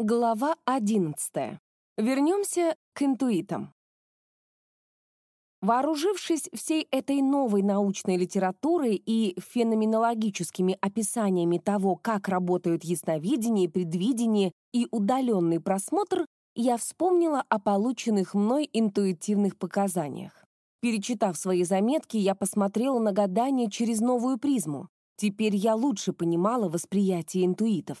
Глава 11. Вернемся к интуитам. Вооружившись всей этой новой научной литературой и феноменологическими описаниями того, как работают ясновидение, предвидение и удаленный просмотр, я вспомнила о полученных мной интуитивных показаниях. Перечитав свои заметки, я посмотрела на гадание через новую призму. Теперь я лучше понимала восприятие интуитов.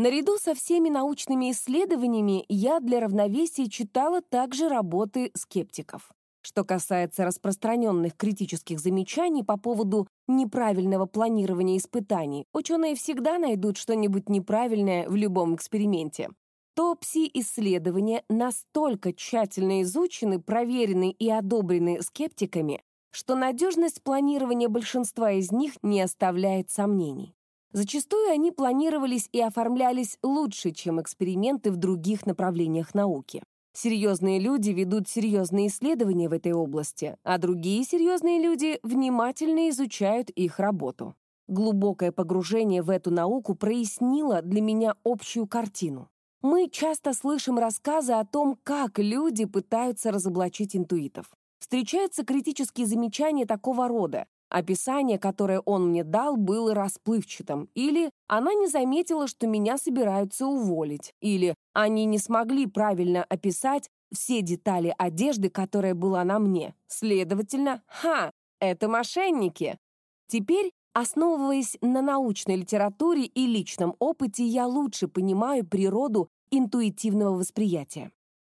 Наряду со всеми научными исследованиями я для равновесия читала также работы скептиков. Что касается распространенных критических замечаний по поводу неправильного планирования испытаний, ученые всегда найдут что-нибудь неправильное в любом эксперименте. То пси-исследования настолько тщательно изучены, проверены и одобрены скептиками, что надежность планирования большинства из них не оставляет сомнений. Зачастую они планировались и оформлялись лучше, чем эксперименты в других направлениях науки. Серьезные люди ведут серьезные исследования в этой области, а другие серьезные люди внимательно изучают их работу. Глубокое погружение в эту науку прояснило для меня общую картину. Мы часто слышим рассказы о том, как люди пытаются разоблачить интуитов. Встречаются критические замечания такого рода. Описание, которое он мне дал, было расплывчатым. Или она не заметила, что меня собираются уволить. Или они не смогли правильно описать все детали одежды, которая была на мне. Следовательно, ха, это мошенники. Теперь, основываясь на научной литературе и личном опыте, я лучше понимаю природу интуитивного восприятия.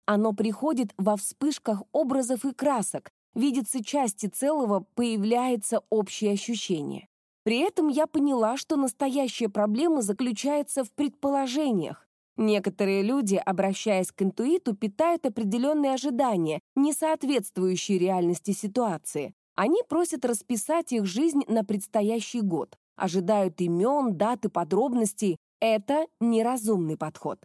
Оно приходит во вспышках образов и красок, видятся части целого, появляется общее ощущение. При этом я поняла, что настоящая проблема заключается в предположениях. Некоторые люди, обращаясь к интуиту, питают определенные ожидания, не соответствующие реальности ситуации. Они просят расписать их жизнь на предстоящий год, ожидают имен, даты, подробностей. Это неразумный подход.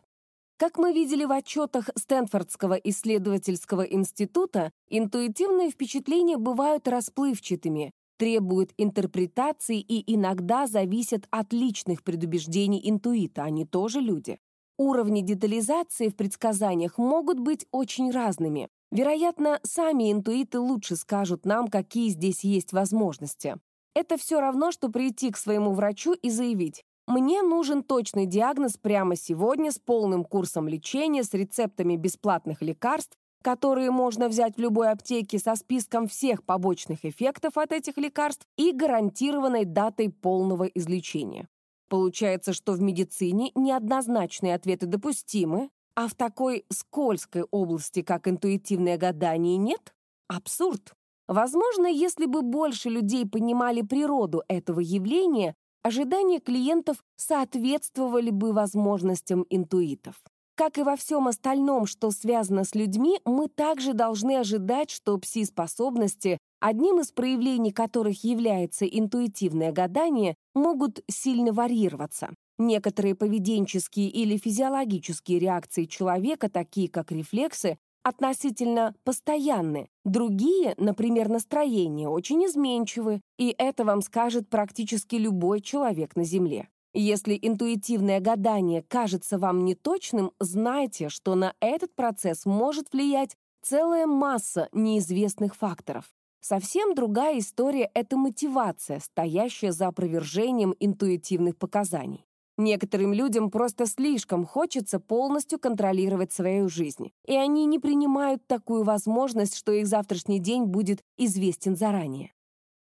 Как мы видели в отчетах Стэнфордского исследовательского института, интуитивные впечатления бывают расплывчатыми, требуют интерпретации и иногда зависят от личных предубеждений интуита, они тоже люди. Уровни детализации в предсказаниях могут быть очень разными. Вероятно, сами интуиты лучше скажут нам, какие здесь есть возможности. Это все равно, что прийти к своему врачу и заявить мне нужен точный диагноз прямо сегодня с полным курсом лечения, с рецептами бесплатных лекарств, которые можно взять в любой аптеке со списком всех побочных эффектов от этих лекарств и гарантированной датой полного излечения. Получается, что в медицине неоднозначные ответы допустимы, а в такой скользкой области, как интуитивное гадание, нет? Абсурд. Возможно, если бы больше людей понимали природу этого явления, ожидания клиентов соответствовали бы возможностям интуитов. Как и во всем остальном, что связано с людьми, мы также должны ожидать, что пси-способности, одним из проявлений которых является интуитивное гадание, могут сильно варьироваться. Некоторые поведенческие или физиологические реакции человека, такие как рефлексы, относительно постоянны, другие, например, настроение, очень изменчивы, и это вам скажет практически любой человек на Земле. Если интуитивное гадание кажется вам неточным, знайте, что на этот процесс может влиять целая масса неизвестных факторов. Совсем другая история — это мотивация, стоящая за опровержением интуитивных показаний. Некоторым людям просто слишком хочется полностью контролировать свою жизнь, и они не принимают такую возможность, что их завтрашний день будет известен заранее.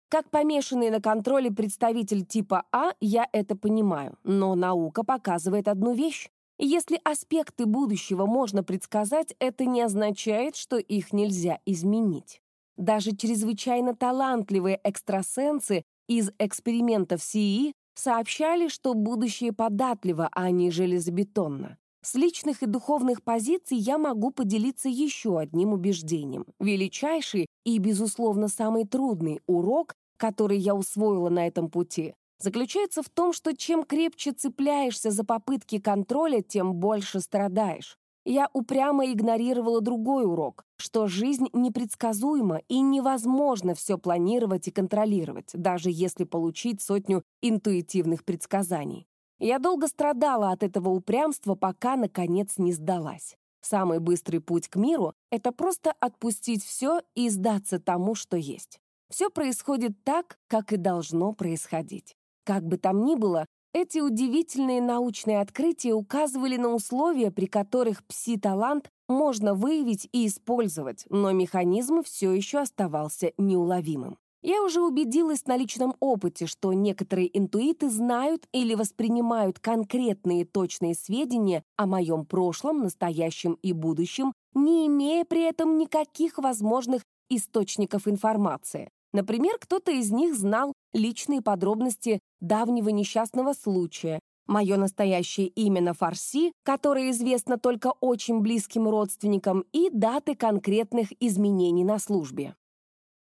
Как помешанный на контроле представитель типа А, я это понимаю, но наука показывает одну вещь. Если аспекты будущего можно предсказать, это не означает, что их нельзя изменить. Даже чрезвычайно талантливые экстрасенсы из экспериментов СИИ сообщали, что будущее податливо, а не железобетонно. С личных и духовных позиций я могу поделиться еще одним убеждением. Величайший и, безусловно, самый трудный урок, который я усвоила на этом пути, заключается в том, что чем крепче цепляешься за попытки контроля, тем больше страдаешь я упрямо игнорировала другой урок, что жизнь непредсказуема и невозможно все планировать и контролировать, даже если получить сотню интуитивных предсказаний. Я долго страдала от этого упрямства, пока, наконец, не сдалась. Самый быстрый путь к миру — это просто отпустить все и сдаться тому, что есть. Все происходит так, как и должно происходить. Как бы там ни было, эти удивительные научные открытия указывали на условия, при которых пси-талант можно выявить и использовать, но механизм все еще оставался неуловимым. Я уже убедилась на личном опыте, что некоторые интуиты знают или воспринимают конкретные точные сведения о моем прошлом, настоящем и будущем, не имея при этом никаких возможных источников информации. Например, кто-то из них знал личные подробности давнего несчастного случая, мое настоящее имя на фарси, которое известно только очень близким родственникам, и даты конкретных изменений на службе.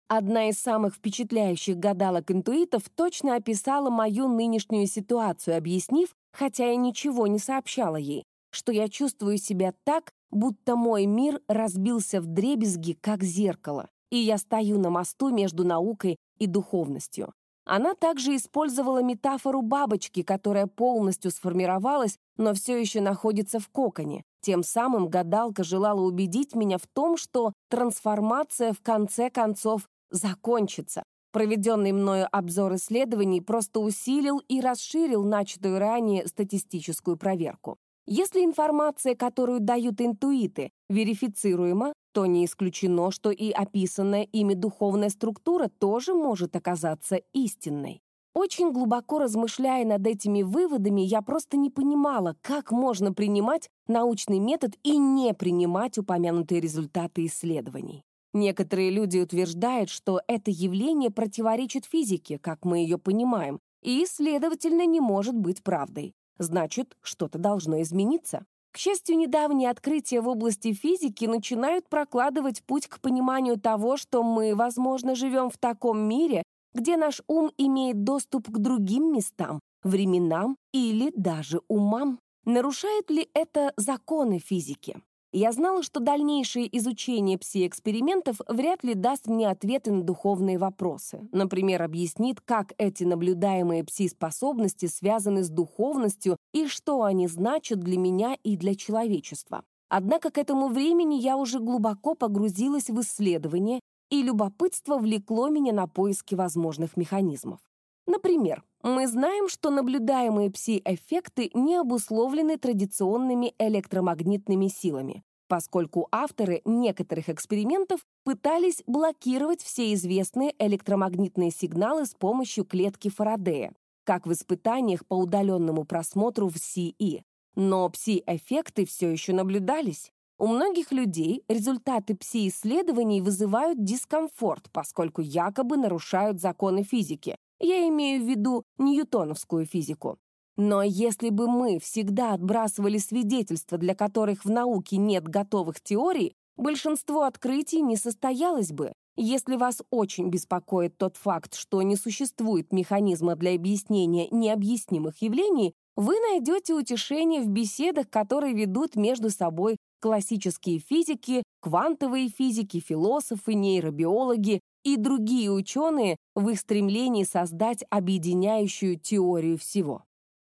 Одна из самых впечатляющих гадалок-интуитов точно описала мою нынешнюю ситуацию, объяснив, хотя я ничего не сообщала ей, что я чувствую себя так, будто мой мир разбился в дребезги, как зеркало, и я стою на мосту между наукой и духовностью. Она также использовала метафору бабочки, которая полностью сформировалась, но все еще находится в коконе. Тем самым гадалка желала убедить меня в том, что трансформация в конце концов закончится. Проведенный мною обзор исследований просто усилил и расширил начатую ранее статистическую проверку. Если информация, которую дают интуиты, верифицируема, то не исключено, что и описанная ими духовная структура тоже может оказаться истинной. Очень глубоко размышляя над этими выводами, я просто не понимала, как можно принимать научный метод и не принимать упомянутые результаты исследований. Некоторые люди утверждают, что это явление противоречит физике, как мы ее понимаем, и, следовательно, не может быть правдой. Значит, что-то должно измениться. К счастью, недавние открытия в области физики начинают прокладывать путь к пониманию того, что мы, возможно, живем в таком мире, где наш ум имеет доступ к другим местам, временам или даже умам. Нарушает ли это законы физики? Я знала, что дальнейшее изучение пси-экспериментов вряд ли даст мне ответы на духовные вопросы. Например, объяснит, как эти наблюдаемые пси-способности связаны с духовностью и что они значат для меня и для человечества. Однако к этому времени я уже глубоко погрузилась в исследование, и любопытство влекло меня на поиски возможных механизмов. Например, мы знаем, что наблюдаемые пси-эффекты не обусловлены традиционными электромагнитными силами, поскольку авторы некоторых экспериментов пытались блокировать все известные электромагнитные сигналы с помощью клетки Фарадея, как в испытаниях по удаленному просмотру в СИИ. Но пси-эффекты все еще наблюдались. У многих людей результаты пси-исследований вызывают дискомфорт, поскольку якобы нарушают законы физики, я имею в виду ньютоновскую физику. Но если бы мы всегда отбрасывали свидетельства, для которых в науке нет готовых теорий, большинство открытий не состоялось бы. Если вас очень беспокоит тот факт, что не существует механизма для объяснения необъяснимых явлений, вы найдете утешение в беседах, которые ведут между собой классические физики, квантовые физики, философы, нейробиологи, и другие ученые в их стремлении создать объединяющую теорию всего.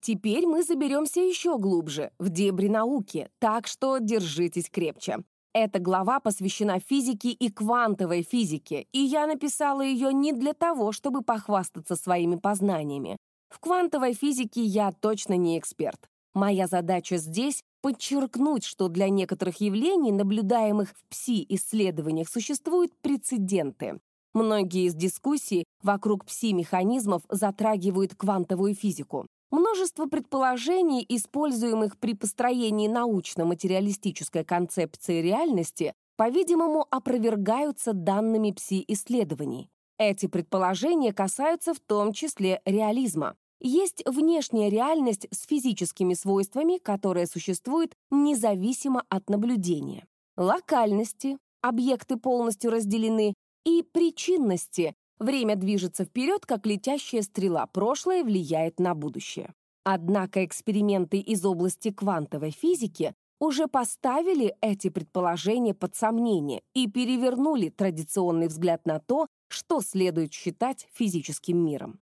Теперь мы заберемся еще глубже, в дебри науки, так что держитесь крепче. Эта глава посвящена физике и квантовой физике, и я написала ее не для того, чтобы похвастаться своими познаниями. В квантовой физике я точно не эксперт. Моя задача здесь — подчеркнуть, что для некоторых явлений, наблюдаемых в ПСИ-исследованиях, существуют прецеденты. Многие из дискуссий вокруг пси-механизмов затрагивают квантовую физику. Множество предположений, используемых при построении научно-материалистической концепции реальности, по-видимому, опровергаются данными пси-исследований. Эти предположения касаются в том числе реализма. Есть внешняя реальность с физическими свойствами, которая существует независимо от наблюдения. Локальности, объекты полностью разделены и причинности. Время движется вперед, как летящая стрела, прошлое влияет на будущее. Однако эксперименты из области квантовой физики уже поставили эти предположения под сомнение и перевернули традиционный взгляд на то, что следует считать физическим миром.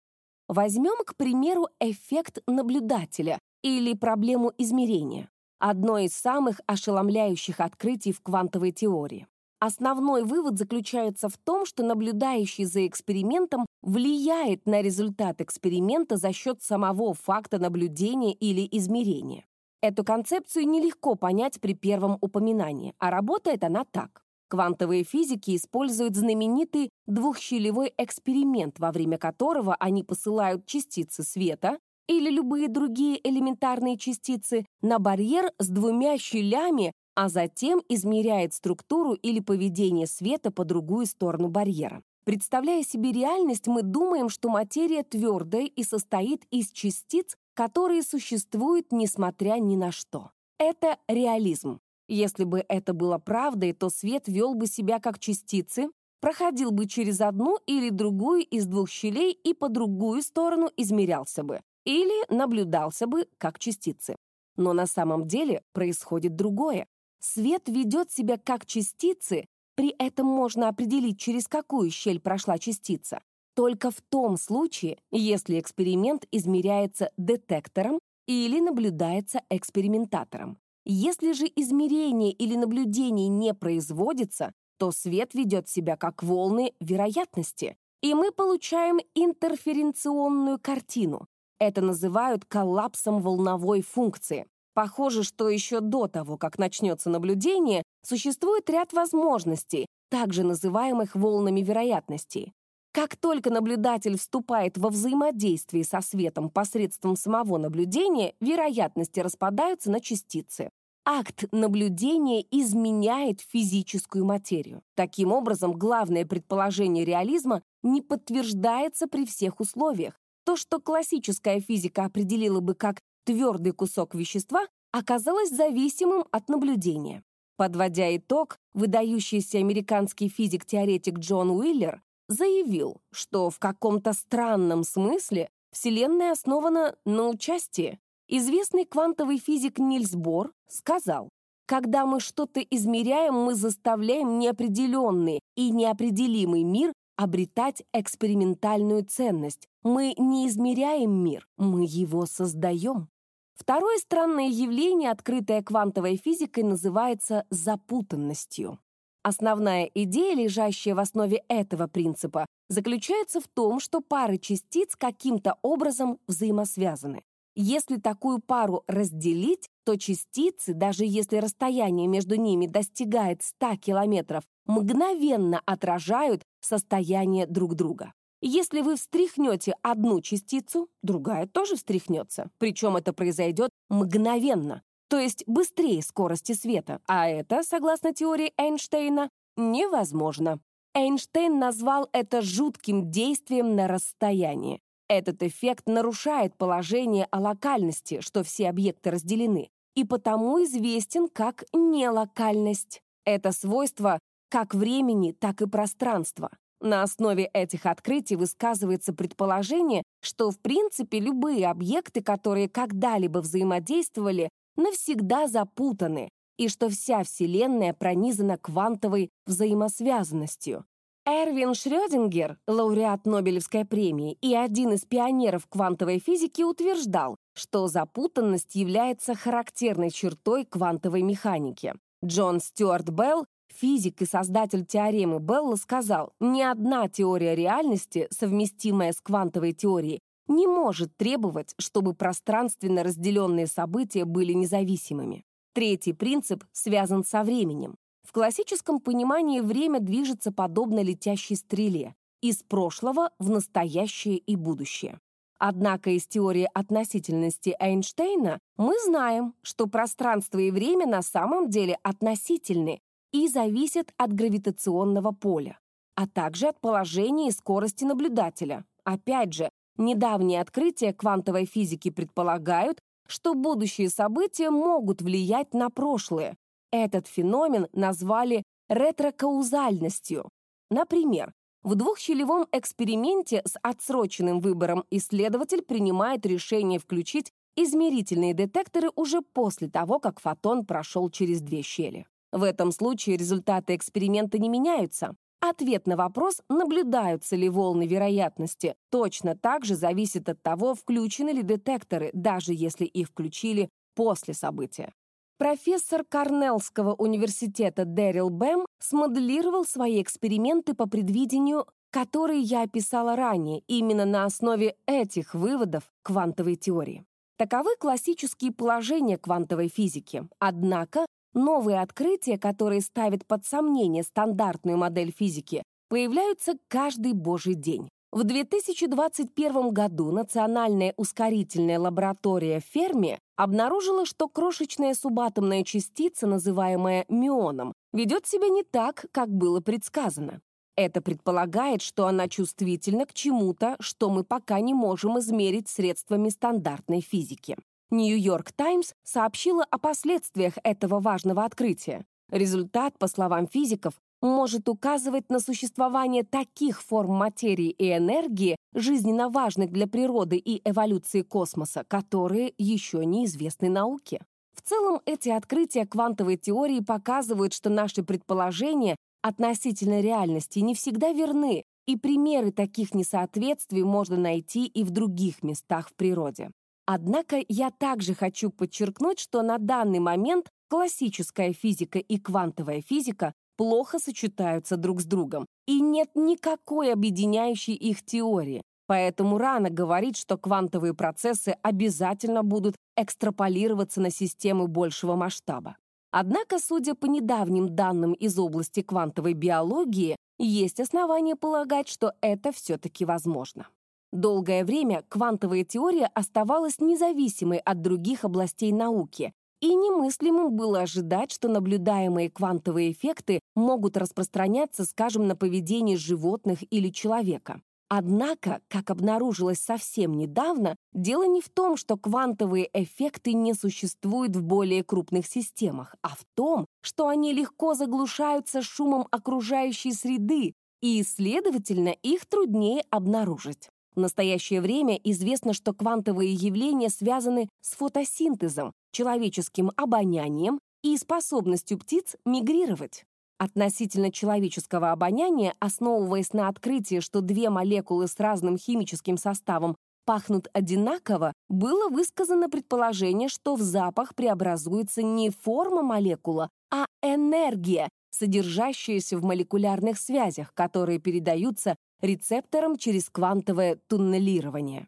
Возьмем, к примеру, эффект наблюдателя или проблему измерения. Одно из самых ошеломляющих открытий в квантовой теории. Основной вывод заключается в том, что наблюдающий за экспериментом влияет на результат эксперимента за счет самого факта наблюдения или измерения. Эту концепцию нелегко понять при первом упоминании, а работает она так. Квантовые физики используют знаменитый двухщелевой эксперимент, во время которого они посылают частицы света или любые другие элементарные частицы на барьер с двумя щелями, а затем измеряет структуру или поведение света по другую сторону барьера. Представляя себе реальность, мы думаем, что материя твердая и состоит из частиц, которые существуют несмотря ни на что. Это реализм. Если бы это было правдой, то свет вел бы себя как частицы, проходил бы через одну или другую из двух щелей и по другую сторону измерялся бы, или наблюдался бы как частицы. Но на самом деле происходит другое. Свет ведет себя как частицы, при этом можно определить, через какую щель прошла частица, только в том случае, если эксперимент измеряется детектором или наблюдается экспериментатором. Если же измерение или наблюдение не производится, то свет ведет себя как волны вероятности, и мы получаем интерференционную картину. Это называют коллапсом волновой функции. Похоже, что еще до того, как начнется наблюдение, существует ряд возможностей, также называемых волнами вероятностей. Как только наблюдатель вступает во взаимодействие со светом посредством самого наблюдения, вероятности распадаются на частицы. Акт наблюдения изменяет физическую материю. Таким образом, главное предположение реализма не подтверждается при всех условиях. То, что классическая физика определила бы как твердый кусок вещества, оказалось зависимым от наблюдения. Подводя итог, выдающийся американский физик-теоретик Джон Уиллер заявил, что в каком-то странном смысле Вселенная основана на участии. Известный квантовый физик Нильс Бор сказал, когда мы что-то измеряем, мы заставляем неопределенный и неопределимый мир обретать экспериментальную ценность. Мы не измеряем мир, мы его создаем. Второе странное явление, открытое квантовой физикой, называется запутанностью. Основная идея, лежащая в основе этого принципа, заключается в том, что пары частиц каким-то образом взаимосвязаны. Если такую пару разделить, то частицы, даже если расстояние между ними достигает 100 километров, мгновенно отражают состояние друг друга. Если вы встряхнете одну частицу, другая тоже встряхнется. Причем это произойдет мгновенно то есть быстрее скорости света, а это, согласно теории Эйнштейна, невозможно. Эйнштейн назвал это жутким действием на расстоянии. Этот эффект нарушает положение о локальности, что все объекты разделены, и потому известен как нелокальность. Это свойство как времени, так и пространства. На основе этих открытий высказывается предположение, что в принципе любые объекты, которые когда-либо взаимодействовали, навсегда запутаны и что вся Вселенная пронизана квантовой взаимосвязанностью. Эрвин Шрёдингер, лауреат Нобелевской премии и один из пионеров квантовой физики, утверждал, что запутанность является характерной чертой квантовой механики. Джон Стюарт Белл, физик и создатель теоремы Белла, сказал, ни одна теория реальности, совместимая с квантовой теорией, не может требовать, чтобы пространственно разделенные события были независимыми. Третий принцип связан со временем. В классическом понимании время движется подобно летящей стреле из прошлого в настоящее и будущее. Однако из теории относительности Эйнштейна мы знаем, что пространство и время на самом деле относительны и зависят от гравитационного поля, а также от положения и скорости наблюдателя. Опять же, Недавние открытия квантовой физики предполагают, что будущие события могут влиять на прошлое. Этот феномен назвали ретрокаузальностью. Например, в двухщелевом эксперименте с отсроченным выбором исследователь принимает решение включить измерительные детекторы уже после того, как фотон прошел через две щели. В этом случае результаты эксперимента не меняются. Ответ на вопрос, наблюдаются ли волны вероятности, точно так же зависит от того, включены ли детекторы, даже если их включили после события. Профессор Корнеллского университета Дэрил Бэм смоделировал свои эксперименты по предвидению, которые я описала ранее, именно на основе этих выводов квантовой теории. Таковы классические положения квантовой физики. Однако новые открытия, которые ставят под сомнение стандартную модель физики, появляются каждый божий день. В 2021 году Национальная ускорительная лаборатория Ферми обнаружила, что крошечная субатомная частица, называемая мионом, ведет себя не так, как было предсказано. Это предполагает, что она чувствительна к чему-то, что мы пока не можем измерить средствами стандартной физики. Нью-Йорк Таймс сообщила о последствиях этого важного открытия. Результат, по словам физиков, может указывать на существование таких форм материи и энергии, жизненно важных для природы и эволюции космоса, которые еще неизвестны науке. В целом, эти открытия квантовой теории показывают, что наши предположения относительно реальности не всегда верны, и примеры таких несоответствий можно найти и в других местах в природе. Однако я также хочу подчеркнуть, что на данный момент классическая физика и квантовая физика плохо сочетаются друг с другом, и нет никакой объединяющей их теории. Поэтому рано говорить, что квантовые процессы обязательно будут экстраполироваться на системы большего масштаба. Однако, судя по недавним данным из области квантовой биологии, есть основания полагать, что это все-таки возможно. Долгое время квантовая теория оставалась независимой от других областей науки, и немыслимым было ожидать, что наблюдаемые квантовые эффекты могут распространяться, скажем, на поведение животных или человека. Однако, как обнаружилось совсем недавно, дело не в том, что квантовые эффекты не существуют в более крупных системах, а в том, что они легко заглушаются шумом окружающей среды, и, следовательно, их труднее обнаружить. В настоящее время известно, что квантовые явления связаны с фотосинтезом, человеческим обонянием и способностью птиц мигрировать. Относительно человеческого обоняния, основываясь на открытии, что две молекулы с разным химическим составом пахнут одинаково, было высказано предположение, что в запах преобразуется не форма молекула, а энергия, содержащаяся в молекулярных связях, которые передаются рецепторам через квантовое туннелирование.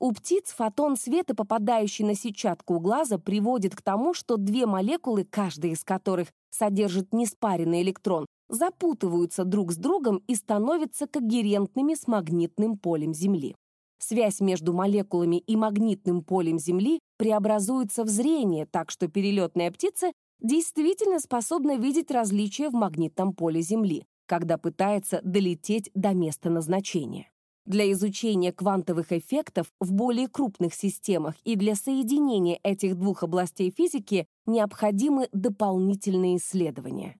У птиц фотон света, попадающий на сетчатку глаза, приводит к тому, что две молекулы, каждая из которых содержит неспаренный электрон, запутываются друг с другом и становятся когерентными с магнитным полем Земли. Связь между молекулами и магнитным полем Земли преобразуется в зрение, так что перелетная птица действительно способна видеть различия в магнитном поле Земли, когда пытается долететь до места назначения. Для изучения квантовых эффектов в более крупных системах и для соединения этих двух областей физики необходимы дополнительные исследования.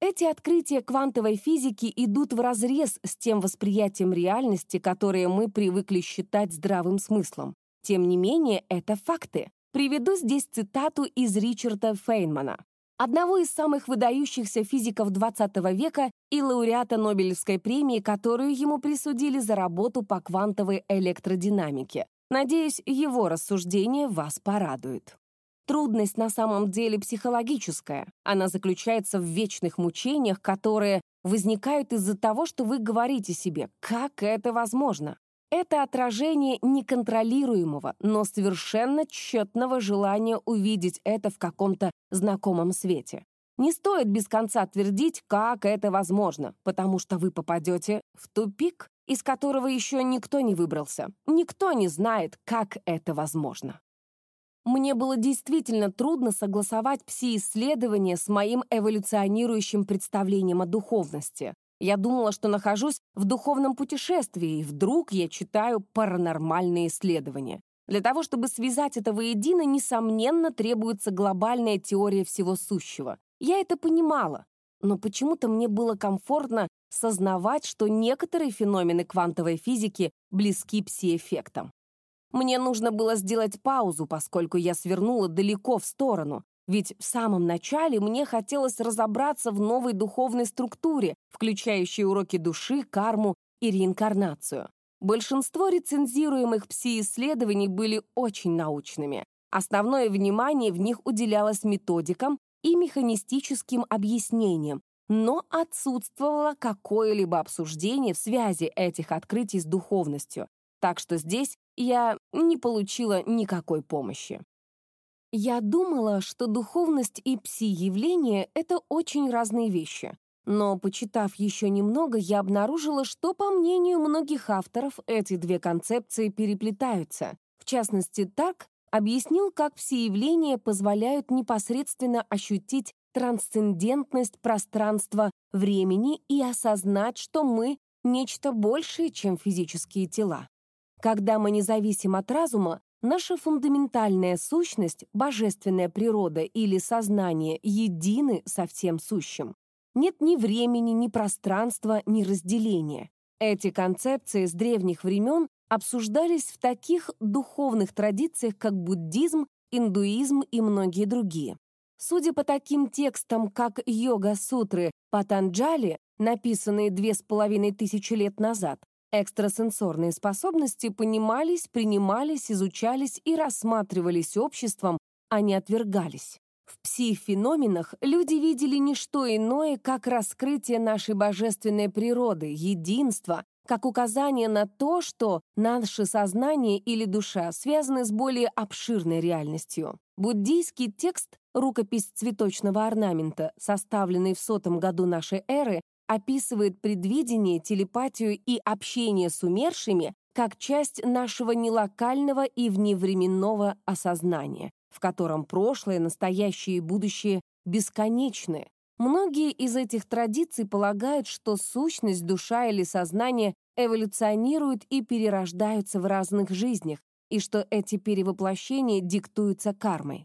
Эти открытия квантовой физики идут вразрез с тем восприятием реальности, которое мы привыкли считать здравым смыслом. Тем не менее, это факты. Приведу здесь цитату из Ричарда Фейнмана одного из самых выдающихся физиков XX века и лауреата Нобелевской премии, которую ему присудили за работу по квантовой электродинамике. Надеюсь, его рассуждение вас порадует. Трудность на самом деле психологическая. Она заключается в вечных мучениях, которые возникают из-за того, что вы говорите себе «как это возможно?». Это отражение неконтролируемого, но совершенно тщетного желания увидеть это в каком-то знакомом свете. Не стоит без конца твердить, как это возможно, потому что вы попадете в тупик, из которого еще никто не выбрался. Никто не знает, как это возможно. Мне было действительно трудно согласовать пси-исследования с моим эволюционирующим представлением о духовности. Я думала, что нахожусь в духовном путешествии, и вдруг я читаю паранормальные исследования. Для того, чтобы связать это воедино, несомненно, требуется глобальная теория всего сущего. Я это понимала, но почему-то мне было комфортно сознавать, что некоторые феномены квантовой физики близки пси-эффектам. Мне нужно было сделать паузу, поскольку я свернула далеко в сторону, Ведь в самом начале мне хотелось разобраться в новой духовной структуре, включающей уроки души, карму и реинкарнацию. Большинство рецензируемых пси-исследований были очень научными. Основное внимание в них уделялось методикам и механистическим объяснениям, но отсутствовало какое-либо обсуждение в связи этих открытий с духовностью, так что здесь я не получила никакой помощи. Я думала, что духовность и пси-явления — это очень разные вещи. Но, почитав еще немного, я обнаружила, что, по мнению многих авторов, эти две концепции переплетаются. В частности, так объяснил, как пси-явления позволяют непосредственно ощутить трансцендентность пространства, времени и осознать, что мы — нечто большее, чем физические тела. Когда мы независим от разума, Наша фундаментальная сущность, божественная природа или сознание едины со всем сущим. Нет ни времени, ни пространства, ни разделения. Эти концепции с древних времен обсуждались в таких духовных традициях, как буддизм, индуизм и многие другие. Судя по таким текстам, как йога-сутры Патанджали, написанные две с половиной тысячи лет назад, Экстрасенсорные способности понимались, принимались, изучались и рассматривались обществом, а не отвергались. В пси-феноменах люди видели не что иное, как раскрытие нашей божественной природы, единства, как указание на то, что наше сознание или душа связаны с более обширной реальностью. Буддийский текст «Рукопись цветочного орнамента», составленный в сотом году нашей эры, описывает предвидение, телепатию и общение с умершими как часть нашего нелокального и вневременного осознания, в котором прошлое, настоящее и будущее бесконечны. Многие из этих традиций полагают, что сущность, душа или сознание эволюционируют и перерождаются в разных жизнях, и что эти перевоплощения диктуются кармой.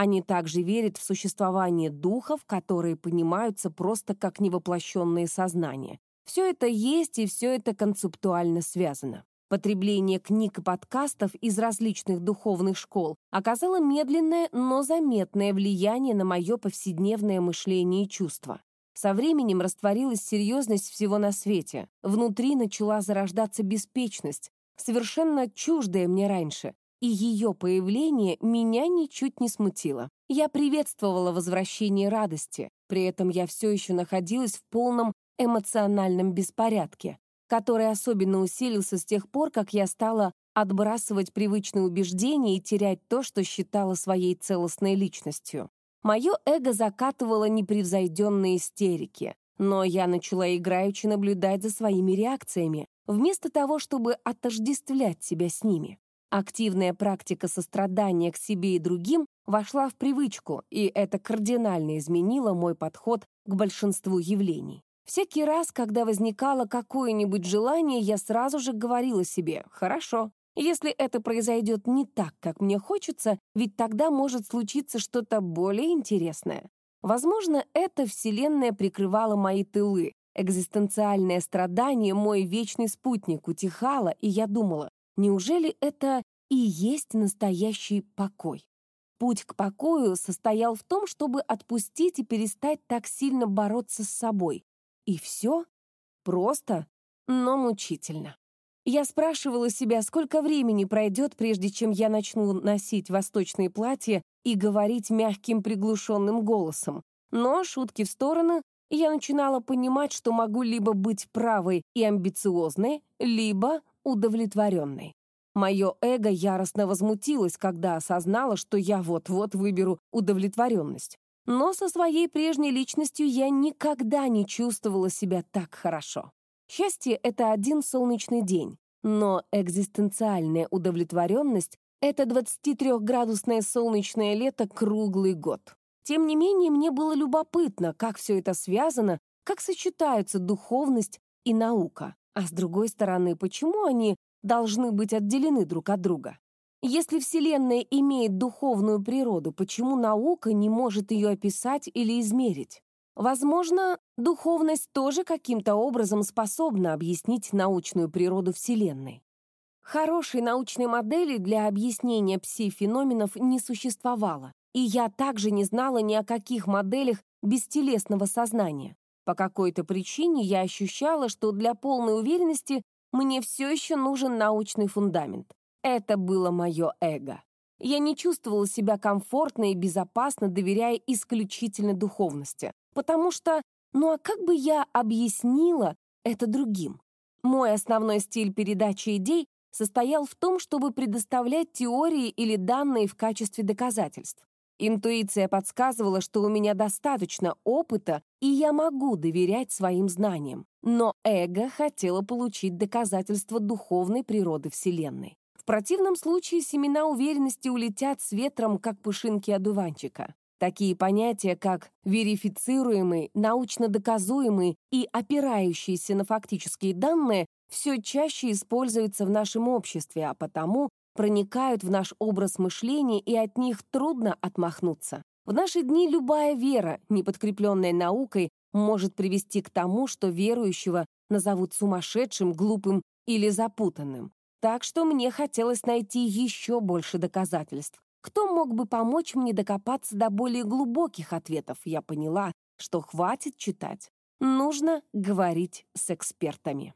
Они также верят в существование духов, которые понимаются просто как невоплощенные сознания. Все это есть, и все это концептуально связано. Потребление книг и подкастов из различных духовных школ оказало медленное, но заметное влияние на мое повседневное мышление и чувства. Со временем растворилась серьезность всего на свете. Внутри начала зарождаться беспечность, совершенно чуждая мне раньше, и ее появление меня ничуть не смутило. Я приветствовала возвращение радости, при этом я все еще находилась в полном эмоциональном беспорядке, который особенно усилился с тех пор, как я стала отбрасывать привычные убеждения и терять то, что считала своей целостной личностью. Мое эго закатывало непревзойденные истерики, но я начала играючи наблюдать за своими реакциями, вместо того, чтобы отождествлять себя с ними. Активная практика сострадания к себе и другим вошла в привычку, и это кардинально изменило мой подход к большинству явлений. Всякий раз, когда возникало какое-нибудь желание, я сразу же говорила себе «хорошо». Если это произойдет не так, как мне хочется, ведь тогда может случиться что-то более интересное. Возможно, эта вселенная прикрывала мои тылы. Экзистенциальное страдание, мой вечный спутник, утихало, и я думала, Неужели это и есть настоящий покой? Путь к покою состоял в том, чтобы отпустить и перестать так сильно бороться с собой. И все просто, но мучительно. Я спрашивала себя, сколько времени пройдет, прежде чем я начну носить восточные платья и говорить мягким приглушенным голосом. Но, шутки в сторону, я начинала понимать, что могу либо быть правой и амбициозной, либо удовлетворенной. Мое эго яростно возмутилось, когда осознало, что я вот-вот выберу удовлетворенность. Но со своей прежней личностью я никогда не чувствовала себя так хорошо. Счастье — это один солнечный день, но экзистенциальная удовлетворенность — это 23-градусное солнечное лето круглый год. Тем не менее, мне было любопытно, как все это связано, как сочетаются духовность и наука. А с другой стороны, почему они должны быть отделены друг от друга? Если Вселенная имеет духовную природу, почему наука не может ее описать или измерить? Возможно, духовность тоже каким-то образом способна объяснить научную природу Вселенной. Хорошей научной модели для объяснения пси-феноменов не существовало. И я также не знала ни о каких моделях бестелесного сознания. По какой-то причине я ощущала, что для полной уверенности мне все еще нужен научный фундамент. Это было мое эго. Я не чувствовала себя комфортно и безопасно, доверяя исключительно духовности. Потому что, ну а как бы я объяснила это другим? Мой основной стиль передачи идей состоял в том, чтобы предоставлять теории или данные в качестве доказательств. Интуиция подсказывала, что у меня достаточно опыта, и я могу доверять своим знаниям. Но эго хотело получить доказательства духовной природы Вселенной. В противном случае семена уверенности улетят с ветром, как пушинки одуванчика. Такие понятия, как верифицируемый, научно доказуемый и опирающиеся на фактические данные, все чаще используются в нашем обществе, а потому проникают в наш образ мышления, и от них трудно отмахнуться. В наши дни любая вера, не подкрепленная наукой, может привести к тому, что верующего назовут сумасшедшим, глупым или запутанным. Так что мне хотелось найти еще больше доказательств. Кто мог бы помочь мне докопаться до более глубоких ответов? Я поняла, что хватит читать. Нужно говорить с экспертами.